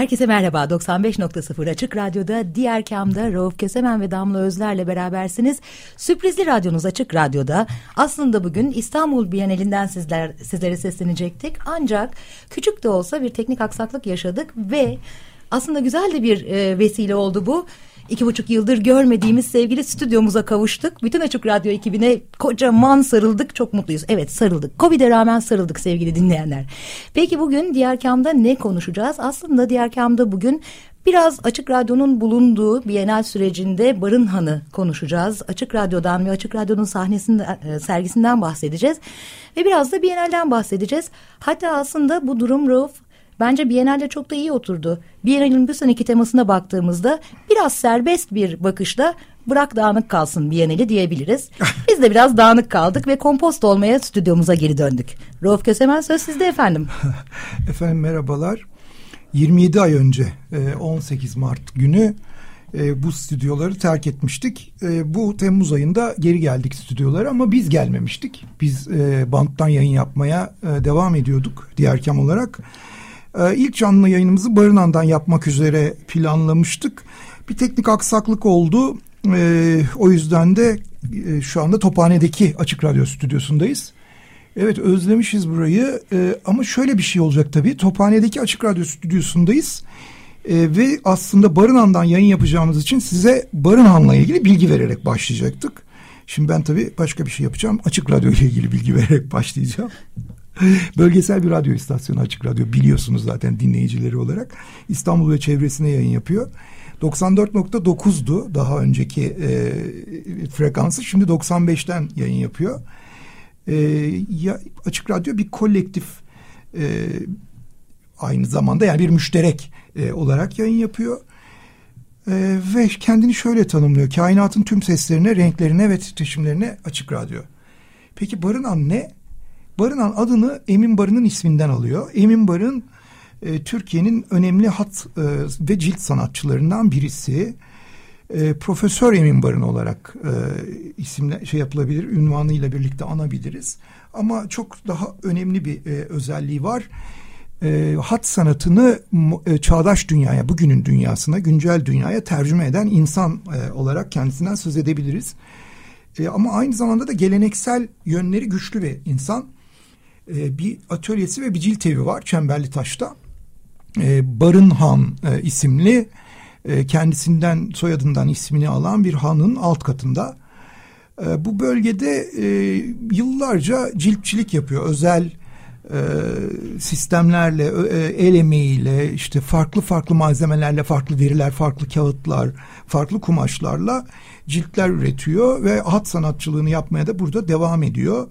Herkese merhaba. 95.0 Açık Radyo'da, diğer kamda Rauf Kösemen ve Damla Özler'le berabersiniz. Sürprizli radyonuz Açık Radyo'da. Aslında bugün İstanbul Bienalinden sizler, sizlere seslenecektik. Ancak küçük de olsa bir teknik aksaklık yaşadık ve aslında güzel de bir e, vesile oldu bu iki buçuk yıldır görmediğimiz sevgili stüdyomuza kavuştuk. Bütün Açık Radyo ekibine kocaman sarıldık. Çok mutluyuz. Evet sarıldık. Covid'e rağmen sarıldık sevgili dinleyenler. Peki bugün Diğer Kam'da ne konuşacağız? Aslında Diğer Kam'da bugün Biraz Açık Radyo'nun bulunduğu Bienal sürecinde Barın Han'ı konuşacağız. Açık Radyo'dan ve Açık Radyo'nun sahnesinden, e, sergisinden bahsedeceğiz. Ve biraz da Bienal'den bahsedeceğiz. Hatta aslında bu durum Rauf bence Biennale çok da iyi oturdu. Biennale'in bu seneki temasına baktığımızda biraz serbest bir bakışla bırak dağınık kalsın Biennale diyebiliriz. Biz de biraz dağınık kaldık ve kompost olmaya stüdyomuza geri döndük. Rauf Kösemen söz sizde efendim. efendim merhabalar. 27 ay önce 18 e, Mart günü e, bu stüdyoları terk etmiştik. E, bu Temmuz ayında geri geldik stüdyolara ama biz gelmemiştik. Biz banttan yayın yapmaya devam ediyorduk diğer kam olarak. Ee, ilk canlı yayınımızı Barınan'dan yapmak üzere planlamıştık. Bir teknik aksaklık oldu. Ee, o yüzden de e, şu anda Tophane'deki Açık Radyo stüdyosundayız. Evet özlemişiz burayı ee, ama şöyle bir şey olacak tabii. Tophane'deki Açık Radyo stüdyosundayız. ve aslında Barınan'dan yayın yapacağımız için size Barınan'la ilgili bilgi vererek başlayacaktık. Şimdi ben tabii başka bir şey yapacağım. Açık Radyo ile ilgili bilgi vererek başlayacağım. Bölgesel bir radyo istasyonu Açık Radyo biliyorsunuz zaten dinleyicileri olarak. İstanbul ve çevresine yayın yapıyor. 94.9'du daha önceki e, frekansı. Şimdi 95'ten yayın yapıyor. E, ya, Açık Radyo bir kolektif e, aynı zamanda yani bir müşterek e, olarak yayın yapıyor. E, ve kendini şöyle tanımlıyor. Kainatın tüm seslerine, renklerine ve titreşimlerine açık radyo. Peki barınan ne? Barınan adını Emin Barı'nın isminden alıyor. Emin Barın e, Türkiye'nin önemli hat e, ve cilt sanatçılarından birisi. E, Profesör Emin Barın olarak e, isimle şey yapılabilir, ünvanıyla birlikte anabiliriz. Ama çok daha önemli bir e, özelliği var. E, hat sanatını e, çağdaş dünyaya, bugünün dünyasına, güncel dünyaya tercüme eden insan e, olarak kendisinden söz edebiliriz. E, ama aynı zamanda da geleneksel yönleri güçlü bir insan e, bir atölyesi ve bir cilt evi var Çemberli Taş'ta. E, Barınhan e, isimli e, kendisinden soyadından ismini alan bir hanın alt katında. E, bu bölgede yıllarca ciltçilik yapıyor. Özel sistemlerle, e, el emeğiyle, işte farklı farklı malzemelerle, farklı deriler, farklı kağıtlar, farklı kumaşlarla ciltler üretiyor ve hat sanatçılığını yapmaya da burada devam ediyor.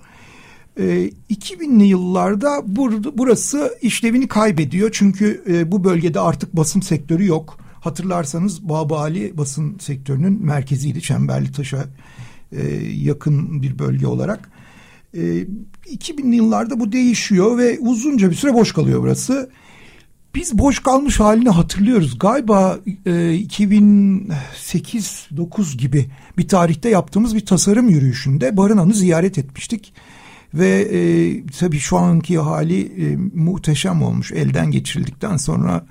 2000'li ee, yıllarda bur burası işlevini kaybediyor. Çünkü e, bu bölgede artık basın sektörü yok. Hatırlarsanız Babali basın sektörünün merkeziydi. Çemberli Taş'a e, yakın bir bölge olarak. E, 2000'li yıllarda bu değişiyor ve uzunca bir süre boş kalıyor burası. Biz boş kalmış halini hatırlıyoruz. Galiba e, 2008-9 gibi bir tarihte yaptığımız bir tasarım yürüyüşünde Barınan'ı ziyaret etmiştik. Ve e, tabii şu anki hali e, muhteşem olmuş elden geçirildikten sonra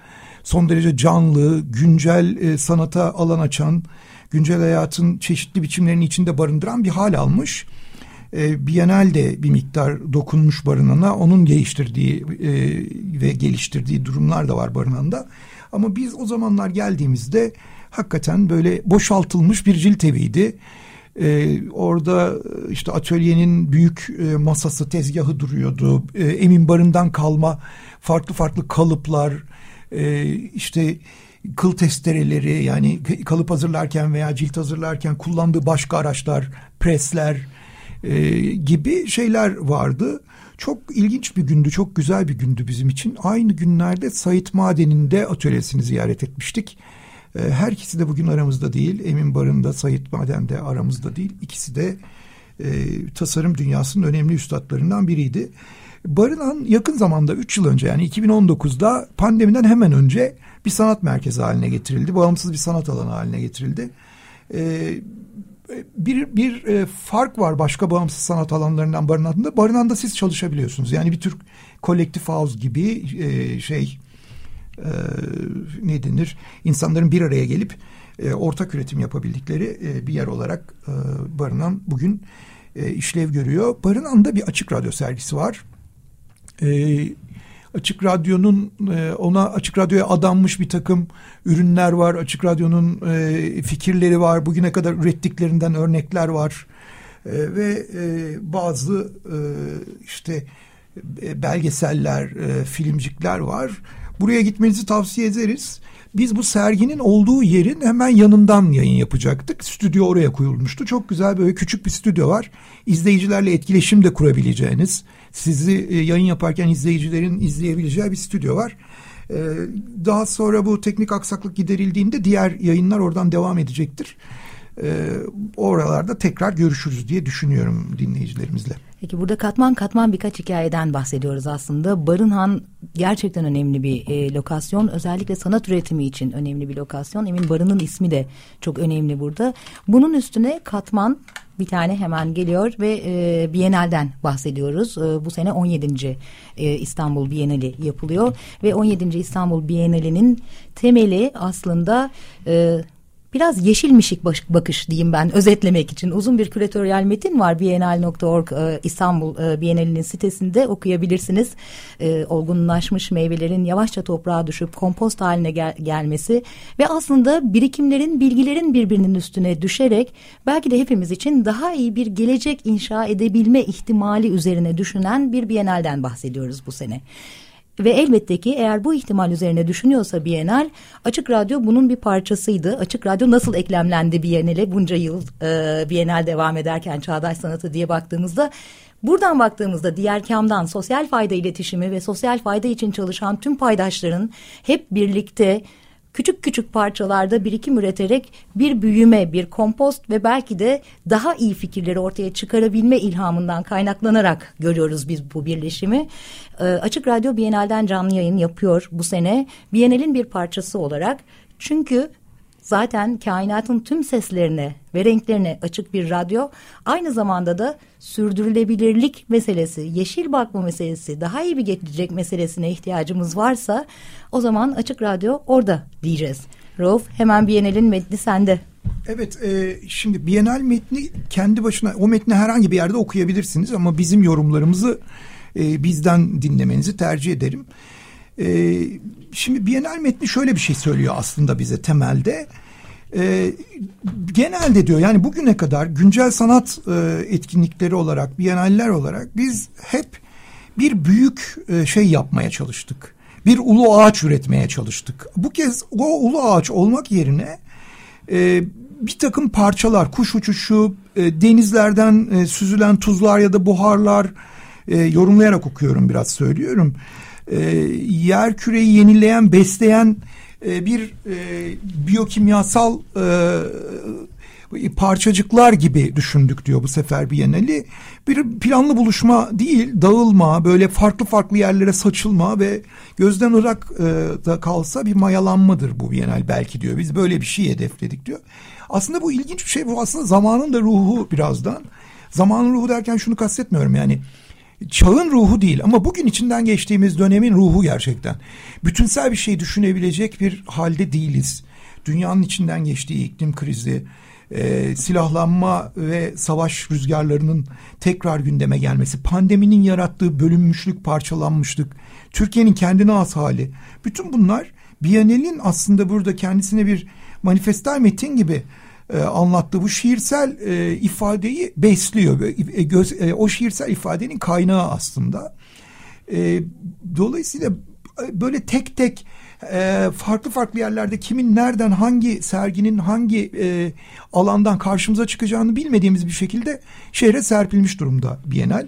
son derece canlı, güncel e, sanata alan açan, güncel hayatın çeşitli biçimlerini içinde barındıran bir hal almış. E, de bir miktar dokunmuş barınana, onun geliştirdiği e, ve geliştirdiği durumlar da var barınanda. Ama biz o zamanlar geldiğimizde hakikaten böyle boşaltılmış bir cilt eviydi. Ee, orada e, işte atölyenin büyük e, masası, tezgahı duruyordu. E, Emin Barı'ndan kalma farklı farklı kalıplar, e, işte kıl testereleri yani kalıp hazırlarken veya cilt hazırlarken kullandığı başka araçlar, presler, e, gibi şeyler vardı. Çok ilginç bir gündü, çok güzel bir gündü bizim için. Aynı günlerde Sait Maden'in atölyesini ziyaret etmiştik. E, her ikisi de bugün aramızda değil. Emin Barın da Sait Maden de aramızda değil. İkisi de e, tasarım dünyasının önemli üstadlarından biriydi. Barınan yakın zamanda 3 yıl önce yani 2019'da pandemiden hemen önce bir sanat merkezi haline getirildi. Bağımsız bir sanat alanı haline getirildi. E, bir bir e, fark var başka bağımsız sanat alanlarından barınanda. Barınanda siz çalışabiliyorsunuz. Yani bir tür kolektif house gibi e, şey e, ne denir? İnsanların bir araya gelip e, ortak üretim yapabildikleri e, bir yer olarak e, barınan bugün e, işlev görüyor. Barınan'da bir açık radyo sergisi var. E, Açık Radyo'nun e, ona Açık Radyo'ya adanmış bir takım ürünler var. Açık Radyo'nun e, fikirleri var. Bugüne kadar ürettiklerinden örnekler var. E, ve bazı işte belgeseller, filmcikler var. Buraya gitmenizi tavsiye ederiz. Biz bu serginin olduğu yerin hemen yanından yayın yapacaktık. Stüdyo oraya koyulmuştu. Çok güzel böyle küçük bir stüdyo var. İzleyicilerle etkileşim de kurabileceğiniz sizi e, yayın yaparken izleyicilerin izleyebileceği bir stüdyo var. E, daha sonra bu teknik aksaklık giderildiğinde diğer yayınlar oradan devam edecektir. E, oralarda tekrar görüşürüz diye düşünüyorum dinleyicilerimizle. Peki burada katman katman birkaç hikayeden bahsediyoruz aslında. Barınhan gerçekten önemli bir e, lokasyon. Özellikle sanat üretimi için önemli bir lokasyon. Emin Barın'ın ismi de çok önemli burada. Bunun üstüne katman bir tane hemen geliyor ve e, Bienal'den bahsediyoruz. E, bu sene 17. E, İstanbul Bienali yapılıyor ve 17. İstanbul Bienali'nin temeli aslında e, biraz yeşilmişik bakış diyeyim ben özetlemek için. Uzun bir küratöryel metin var bienal.org e, İstanbul e, Bienali'nin sitesinde okuyabilirsiniz. E, olgunlaşmış meyvelerin yavaşça toprağa düşüp kompost haline gel gelmesi ve aslında birikimlerin, bilgilerin birbirinin üstüne düşerek belki de hepimiz için daha iyi bir gelecek inşa edebilme ihtimali üzerine düşünen bir Bienal'den bahsediyoruz bu sene. Ve elbette ki eğer bu ihtimal üzerine düşünüyorsa Bienal, Açık Radyo bunun bir parçasıydı. Açık Radyo nasıl eklemlendi Bienal'e bunca yıl e, Bienal devam ederken çağdaş sanatı diye baktığımızda Buradan baktığımızda diğer kamdan sosyal fayda iletişimi ve sosyal fayda için çalışan tüm paydaşların hep birlikte küçük küçük parçalarda birikim üreterek bir büyüme, bir kompost ve belki de daha iyi fikirleri ortaya çıkarabilme ilhamından kaynaklanarak görüyoruz biz bu birleşimi. E, Açık Radyo Bienal'den canlı yayın yapıyor bu sene. Bienal'in bir parçası olarak. Çünkü zaten kainatın tüm seslerine ve renklerine açık bir radyo aynı zamanda da sürdürülebilirlik meselesi, yeşil bakma meselesi, daha iyi bir gelecek meselesine ihtiyacımız varsa o zaman açık radyo orada diyeceğiz. Rauf hemen Bienal'in metni sende. Evet, e, şimdi Bienal metni kendi başına o metni herhangi bir yerde okuyabilirsiniz ama bizim yorumlarımızı e, bizden dinlemenizi tercih ederim. E, şimdi Bienal metni şöyle bir şey söylüyor aslında bize temelde. E, genelde diyor yani bugüne kadar güncel sanat e, etkinlikleri olarak, Bienaller olarak biz hep bir büyük e, şey yapmaya çalıştık. Bir ulu ağaç üretmeye çalıştık. Bu kez o ulu ağaç olmak yerine e, bir takım parçalar, kuş uçuşu, e, denizlerden e, süzülen tuzlar ya da buharlar, e, yorumlayarak okuyorum biraz söylüyorum. E, yer küreyi yenileyen, besleyen e, bir e, biyokimyasal e, parçacıklar gibi düşündük diyor bu sefer Biennale. Bir planlı buluşma değil, dağılma, böyle farklı farklı yerlere saçılma ve gözden ırak e, da kalsa bir mayalanmadır bu Biennale belki diyor. Biz böyle bir şey hedefledik diyor. Aslında bu ilginç bir şey. Bu aslında zamanın da ruhu birazdan. Zamanın ruhu derken şunu kastetmiyorum yani çağın ruhu değil ama bugün içinden geçtiğimiz dönemin ruhu gerçekten. Bütünsel bir şey düşünebilecek bir halde değiliz. Dünyanın içinden geçtiği iklim krizi, e, silahlanma ve savaş rüzgarlarının tekrar gündeme gelmesi, pandeminin yarattığı bölünmüşlük, parçalanmışlık, Türkiye'nin kendine az hali. Bütün bunlar Biyanel'in aslında burada kendisine bir manifestal metin gibi e, anlattığı bu şiirsel e, ifadeyi besliyor. E, göz, e, o şiirsel ifadenin kaynağı aslında. E, dolayısıyla e, böyle tek tek e, farklı farklı yerlerde kimin nereden hangi serginin hangi e, alandan karşımıza çıkacağını bilmediğimiz bir şekilde şehre serpilmiş durumda Bienal.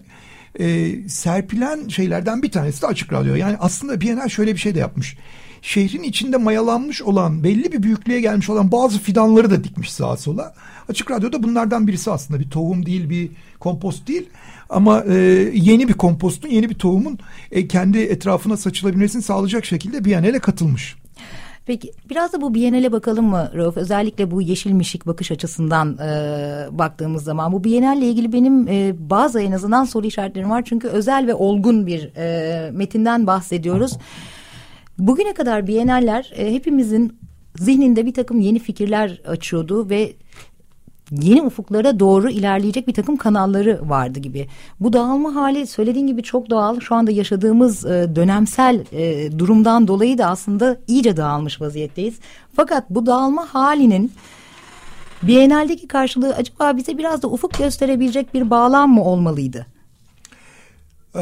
E, serpilen şeylerden bir tanesi de Açık Radyo. Yani aslında Bienal şöyle bir şey de yapmış. Şehrin içinde mayalanmış olan belli bir büyüklüğe gelmiş olan bazı fidanları da dikmiş sağa sola. Açık Radyo'da bunlardan birisi aslında bir tohum değil bir kompost değil ama e, yeni bir kompostun yeni bir tohumun e, kendi etrafına saçılabilmesini sağlayacak şekilde Biennale katılmış. Peki biraz da bu Biennale bakalım mı Rauf? Özellikle bu yeşil mişik bakış açısından e, baktığımız zaman. Bu Biennale ilgili benim e, bazı en azından soru işaretlerim var. Çünkü özel ve olgun bir e, metinden bahsediyoruz. Bugüne kadar Biennaller e, hepimizin zihninde bir takım yeni fikirler açıyordu ve yeni ufuklara doğru ilerleyecek bir takım kanalları vardı gibi. Bu dağılma hali söylediğin gibi çok doğal. Şu anda yaşadığımız e, dönemsel e, durumdan dolayı da aslında iyice dağılmış vaziyetteyiz. Fakat bu dağılma halinin Biennale'deki karşılığı acaba bize biraz da ufuk gösterebilecek bir bağlam mı olmalıydı? Ee,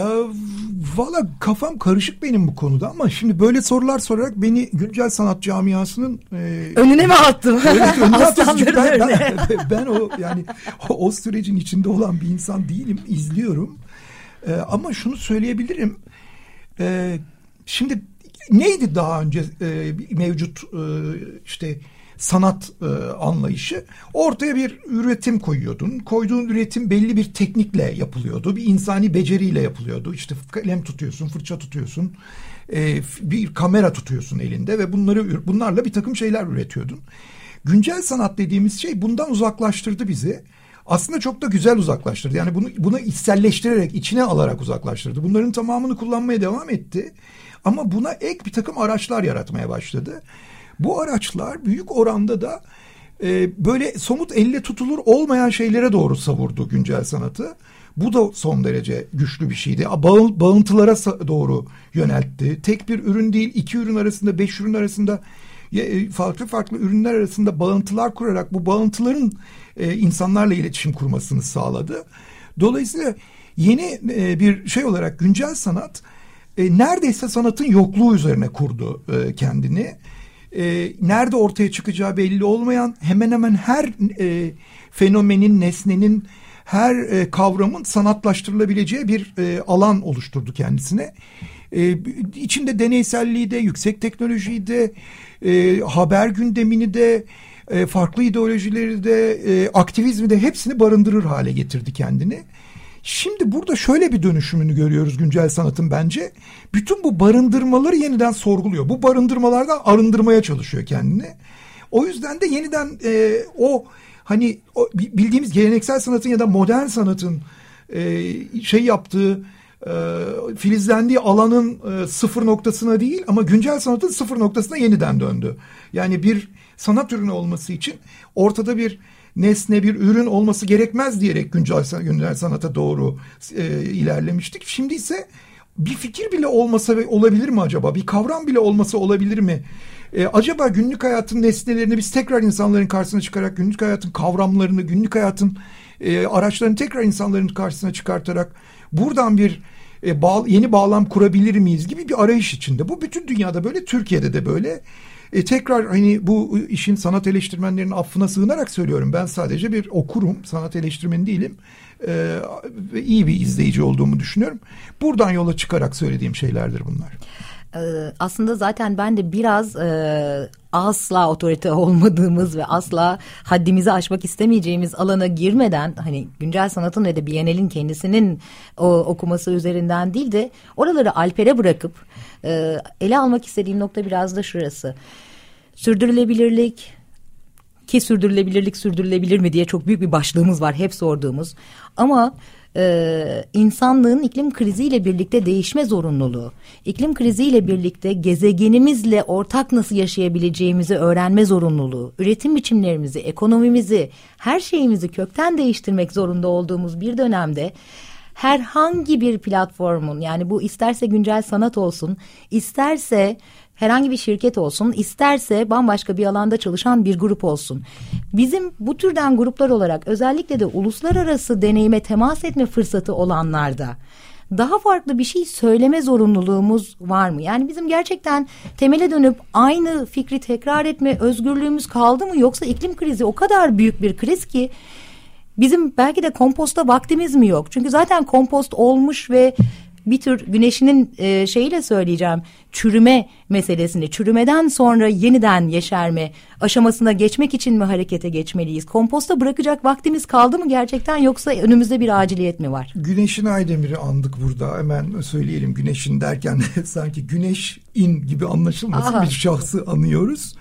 Valla kafam karışık benim bu konuda ama şimdi böyle sorular sorarak beni güncel sanat camiasının e, önüne mi attım? Evet, önüne attım. Ben, ben, ben o yani o, o sürecin içinde olan bir insan değilim, izliyorum. Ee, ama şunu söyleyebilirim. Ee, şimdi neydi daha önce e, mevcut e, işte sanat e, anlayışı. Ortaya bir üretim koyuyordun. Koyduğun üretim belli bir teknikle yapılıyordu. Bir insani beceriyle yapılıyordu. İşte kalem tutuyorsun, fırça tutuyorsun, e, bir kamera tutuyorsun elinde ve bunları bunlarla bir takım şeyler üretiyordun. Güncel sanat dediğimiz şey bundan uzaklaştırdı bizi. Aslında çok da güzel uzaklaştırdı. Yani bunu bunu içselleştirerek, içine alarak uzaklaştırdı. Bunların tamamını kullanmaya devam etti. Ama buna ek bir takım araçlar yaratmaya başladı. Bu araçlar büyük oranda da e, böyle somut elle tutulur olmayan şeylere doğru savurdu güncel sanatı. Bu da son derece güçlü bir şeydi. Bağ, bağıntılara doğru yöneltti. Tek bir ürün değil, iki ürün arasında, beş ürün arasında e, farklı farklı ürünler arasında bağıntılar kurarak bu bağıntıların e, insanlarla iletişim kurmasını sağladı. Dolayısıyla yeni e, bir şey olarak güncel sanat neredeyse sanatın yokluğu üzerine kurdu kendini e, nerede ortaya çıkacağı belli olmayan hemen hemen her e, fenomenin, nesnenin, her e, kavramın sanatlaştırılabileceği bir e, alan oluşturdu kendisine. E, içinde deneyselliği de, yüksek teknolojiyi de, e, haber gündemini de, e, farklı ideolojileri de, e, aktivizmi de hepsini barındırır hale getirdi kendini. Şimdi burada şöyle bir dönüşümünü görüyoruz güncel sanatın bence. Bütün bu barındırmaları yeniden sorguluyor. Bu barındırmalardan arındırmaya çalışıyor kendini. O yüzden de yeniden e, o hani o, bildiğimiz geleneksel sanatın ya da modern sanatın e, şey yaptığı e, filizlendiği alanın e, sıfır noktasına değil ama güncel sanatın sıfır noktasına yeniden döndü. Yani bir sanat ürünü olması için ortada bir nesne bir ürün olması gerekmez diyerek güncel, güncel sanata doğru e, ilerlemiştik. Şimdi ise bir fikir bile olmasa olabilir mi acaba? Bir kavram bile olmasa olabilir mi? E, acaba günlük hayatın nesnelerini biz tekrar insanların karşısına çıkarak günlük hayatın kavramlarını, günlük hayatın e, araçlarını tekrar insanların karşısına çıkartarak buradan bir e, bağ, yeni bağlam kurabilir miyiz gibi bir arayış içinde. Bu bütün dünyada böyle, Türkiye'de de böyle. E, tekrar hani bu işin sanat eleştirmenlerinin affına sığınarak söylüyorum. Ben sadece bir okurum, sanat eleştirmeni değilim. E, ve iyi bir izleyici olduğumu düşünüyorum. Buradan yola çıkarak söylediğim şeylerdir bunlar. Ee, aslında zaten ben de biraz e, asla otorite olmadığımız ve asla haddimizi aşmak istemeyeceğimiz alana girmeden hani güncel sanatın ve de Biennale'in kendisinin o, okuması üzerinden değil de oraları Alper'e bırakıp e, ele almak istediğim nokta biraz da şurası. Sürdürülebilirlik ki sürdürülebilirlik sürdürülebilir mi diye çok büyük bir başlığımız var hep sorduğumuz ama e, insanlığın iklim kriziyle birlikte değişme zorunluluğu, iklim kriziyle birlikte gezegenimizle ortak nasıl yaşayabileceğimizi öğrenme zorunluluğu, üretim biçimlerimizi, ekonomimizi, her şeyimizi kökten değiştirmek zorunda olduğumuz bir dönemde herhangi bir platformun yani bu isterse güncel sanat olsun, isterse herhangi bir şirket olsun, isterse bambaşka bir alanda çalışan bir grup olsun. Bizim bu türden gruplar olarak özellikle de uluslararası deneyime temas etme fırsatı olanlarda daha farklı bir şey söyleme zorunluluğumuz var mı? Yani bizim gerçekten temele dönüp aynı fikri tekrar etme özgürlüğümüz kaldı mı? Yoksa iklim krizi o kadar büyük bir kriz ki bizim belki de komposta vaktimiz mi yok? Çünkü zaten kompost olmuş ve bir tür güneşinin e, şeyiyle söyleyeceğim çürüme meselesini çürümeden sonra yeniden yeşerme aşamasına geçmek için mi harekete geçmeliyiz? Komposta bırakacak vaktimiz kaldı mı gerçekten yoksa önümüzde bir aciliyet mi var? Güneşin Aydemir'i andık burada hemen söyleyelim güneşin derken sanki güneş in gibi anlaşılmasın Aha. bir şahsı anıyoruz.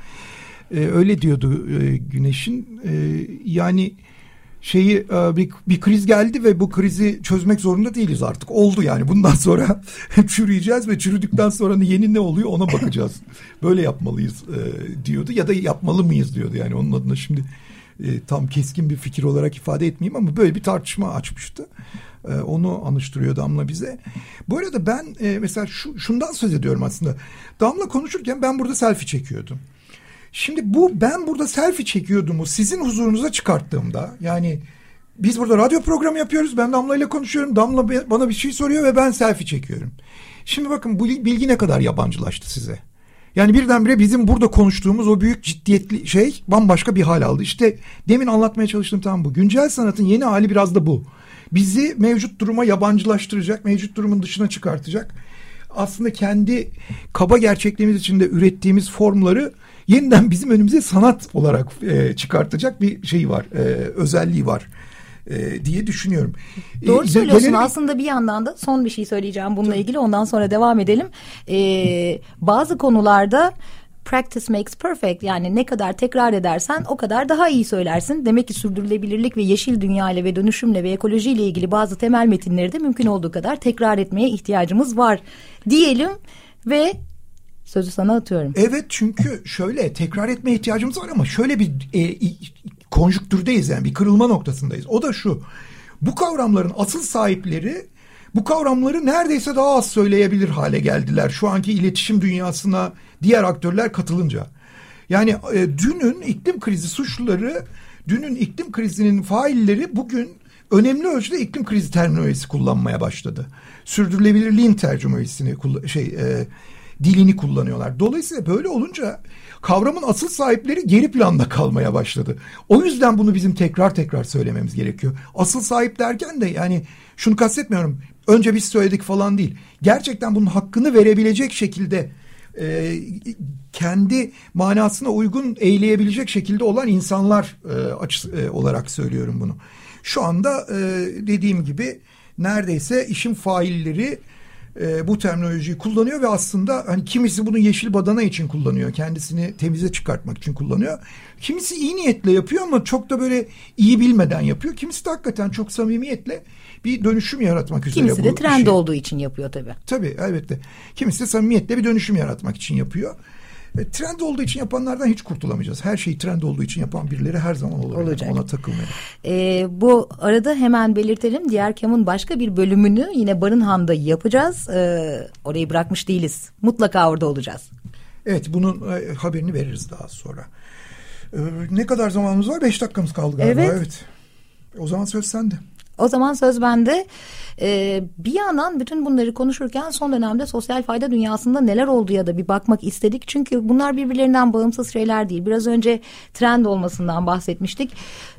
Ee, öyle diyordu e, güneşin e, yani şeyi e, bir, bir kriz geldi ve bu krizi çözmek zorunda değiliz artık. Oldu yani. Bundan sonra çürüyeceğiz ve çürüdükten sonra yeni ne oluyor ona bakacağız. Böyle yapmalıyız e, diyordu ya da yapmalı mıyız diyordu. Yani onun adına şimdi e, tam keskin bir fikir olarak ifade etmeyeyim ama böyle bir tartışma açmıştı. onu anıştırıyor Damla bize. Bu arada ben mesela şu, şundan söz ediyorum aslında. Damla konuşurken ben burada selfie çekiyordum. Şimdi bu ben burada selfie çekiyordum sizin huzurunuza çıkarttığımda yani biz burada radyo programı yapıyoruz. Ben Damla ile konuşuyorum. Damla bana bir şey soruyor ve ben selfie çekiyorum. Şimdi bakın bu bilgi ne kadar yabancılaştı size. Yani birdenbire bizim burada konuştuğumuz o büyük ciddiyetli şey bambaşka bir hal aldı. İşte demin anlatmaya çalıştığım tam bu. Güncel sanatın yeni hali biraz da bu. Bizi mevcut duruma yabancılaştıracak, mevcut durumun dışına çıkartacak. Aslında kendi kaba gerçekliğimiz içinde ürettiğimiz formları yeniden bizim önümüze sanat olarak e, çıkartacak bir şey var, e, özelliği var e, diye düşünüyorum. Doğru e, söylüyorsun. Gelelim... Aslında bir yandan da son bir şey söyleyeceğim bununla Tabii. ilgili. Ondan sonra devam edelim. E, bazı konularda practice makes perfect yani ne kadar tekrar edersen o kadar daha iyi söylersin. Demek ki sürdürülebilirlik ve yeşil dünya ile ve dönüşümle ve ekolojiyle ilgili bazı temel metinleri de mümkün olduğu kadar tekrar etmeye ihtiyacımız var diyelim ve Sözü sana atıyorum. Evet çünkü şöyle tekrar etmeye ihtiyacımız var ama şöyle bir e, konjüktürdeyiz yani bir kırılma noktasındayız. O da şu. Bu kavramların asıl sahipleri bu kavramları neredeyse daha az söyleyebilir hale geldiler. Şu anki iletişim dünyasına diğer aktörler katılınca. Yani e, dünün iklim krizi suçluları, dünün iklim krizinin failleri bugün önemli ölçüde iklim krizi terminolojisi kullanmaya başladı. Sürdürülebilirliğin tercümesini şey e, dilini kullanıyorlar. Dolayısıyla böyle olunca kavramın asıl sahipleri geri planda kalmaya başladı. O yüzden bunu bizim tekrar tekrar söylememiz gerekiyor. Asıl sahip derken de yani şunu kastetmiyorum. Önce biz söyledik falan değil. Gerçekten bunun hakkını verebilecek şekilde e, kendi manasına uygun eğleyebilecek şekilde olan insanlar e, açı, e, olarak söylüyorum bunu. Şu anda e, dediğim gibi neredeyse işin failleri e, bu terminolojiyi kullanıyor ve aslında hani kimisi bunu yeşil badana için kullanıyor. Kendisini temize çıkartmak için kullanıyor. Kimisi iyi niyetle yapıyor ama çok da böyle iyi bilmeden yapıyor. Kimisi de hakikaten çok samimiyetle bir dönüşüm yaratmak üzere. Kimisi de trend şey. olduğu için yapıyor tabii. Tabii elbette. Kimisi de samimiyetle bir dönüşüm yaratmak için yapıyor. E, trend olduğu için yapanlardan hiç kurtulamayacağız. Her şeyi trend olduğu için yapan birileri her zaman olur. Olacak. Ona takılmayalım. E, bu arada hemen belirtelim. Diğer Kam'ın başka bir bölümünü yine Barınhan'da yapacağız. E, orayı bırakmış değiliz. Mutlaka orada olacağız. Evet bunun e, haberini veririz daha sonra. E, ne kadar zamanımız var? Beş dakikamız kaldı galiba. Evet. evet. O zaman söz sende. O zaman söz bende. Ee, bir yandan bütün bunları konuşurken son dönemde sosyal fayda dünyasında neler oldu ya da bir bakmak istedik. Çünkü bunlar birbirlerinden bağımsız şeyler değil. Biraz önce trend olmasından bahsetmiştik.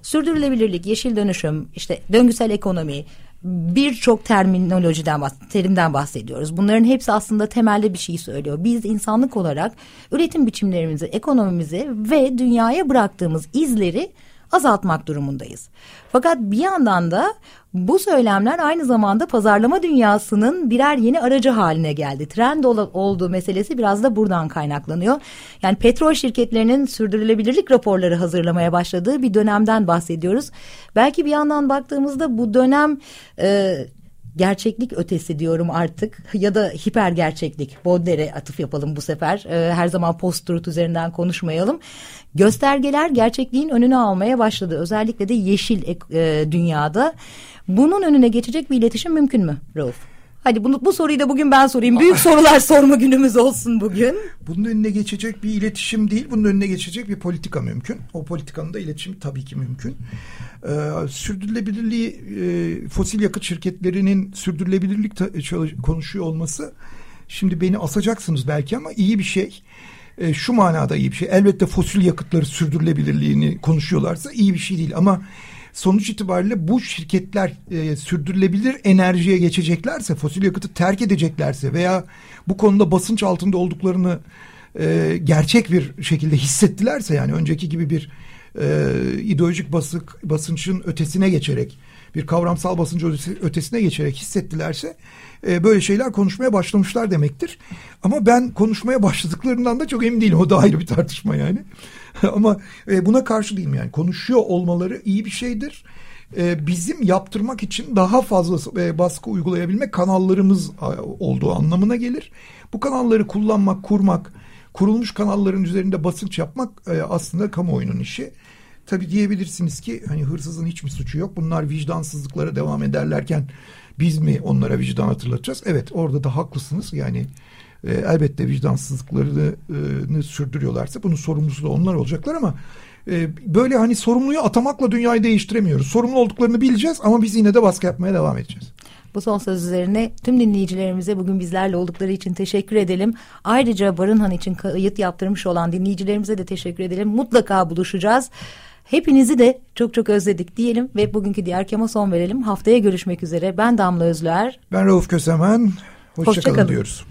Sürdürülebilirlik, yeşil dönüşüm, işte döngüsel ekonomi, birçok terminolojiden terimden bahsediyoruz. Bunların hepsi aslında temelde bir şey söylüyor. Biz insanlık olarak üretim biçimlerimizi, ekonomimizi ve dünyaya bıraktığımız izleri azaltmak durumundayız. Fakat bir yandan da bu söylemler aynı zamanda pazarlama dünyasının birer yeni aracı haline geldi. Trend ol olduğu meselesi biraz da buradan kaynaklanıyor. Yani petrol şirketlerinin sürdürülebilirlik raporları hazırlamaya başladığı bir dönemden bahsediyoruz. Belki bir yandan baktığımızda bu dönem e, gerçeklik ötesi diyorum artık ya da hiper gerçeklik. Baudelaire'e atıf yapalım bu sefer. E, her zaman post-truth üzerinden konuşmayalım. Göstergeler gerçekliğin önünü almaya başladı. Özellikle de yeşil e, dünyada. Bunun önüne geçecek bir iletişim mümkün mü Rauf? Hadi bunu, bu soruyu da bugün ben sorayım. Büyük sorular sorma günümüz olsun bugün. Bunun önüne geçecek bir iletişim değil, bunun önüne geçecek bir politika mümkün. O politikanın da iletişim tabii ki mümkün. Ee, sürdürülebilirliği, e, fosil yakıt şirketlerinin sürdürülebilirlik konuşuyor olması, şimdi beni asacaksınız belki ama iyi bir şey. E, şu manada iyi bir şey. Elbette fosil yakıtları sürdürülebilirliğini konuşuyorlarsa iyi bir şey değil ama sonuç itibariyle bu şirketler e, sürdürülebilir enerjiye geçeceklerse, fosil yakıtı terk edeceklerse veya bu konuda basınç altında olduklarını e, gerçek bir şekilde hissettilerse yani önceki gibi bir e, ideolojik basık, basınçın ötesine geçerek bir kavramsal basıncı ötesine geçerek hissettilerse e, böyle şeyler konuşmaya başlamışlar demektir. Ama ben konuşmaya başladıklarından da çok emin değilim. O da ayrı bir tartışma yani. Ama e, buna karşı değilim yani. Konuşuyor olmaları iyi bir şeydir. E, bizim yaptırmak için daha fazla e, baskı uygulayabilmek kanallarımız olduğu anlamına gelir. Bu kanalları kullanmak, kurmak, kurulmuş kanalların üzerinde basınç yapmak aslında kamuoyunun işi. Tabi diyebilirsiniz ki hani hırsızın hiçbir suçu yok. Bunlar vicdansızlıklara devam ederlerken biz mi onlara vicdan hatırlatacağız? Evet orada da haklısınız. Yani e, elbette vicdansızlıklarını e, sürdürüyorlarsa bunun sorumlusu da onlar olacaklar ama e, böyle hani sorumluyu atamakla dünyayı değiştiremiyoruz. Sorumlu olduklarını bileceğiz ama biz yine de baskı yapmaya devam edeceğiz. Bu son söz üzerine tüm dinleyicilerimize bugün bizlerle oldukları için teşekkür edelim. Ayrıca Barınhan için kayıt yaptırmış olan dinleyicilerimize de teşekkür edelim. Mutlaka buluşacağız. Hepinizi de çok çok özledik diyelim ve bugünkü diğer kema son verelim. Haftaya görüşmek üzere. Ben Damla Özler. Ben Rauf Kösemen. Hoşçakalın Hoşça diyoruz.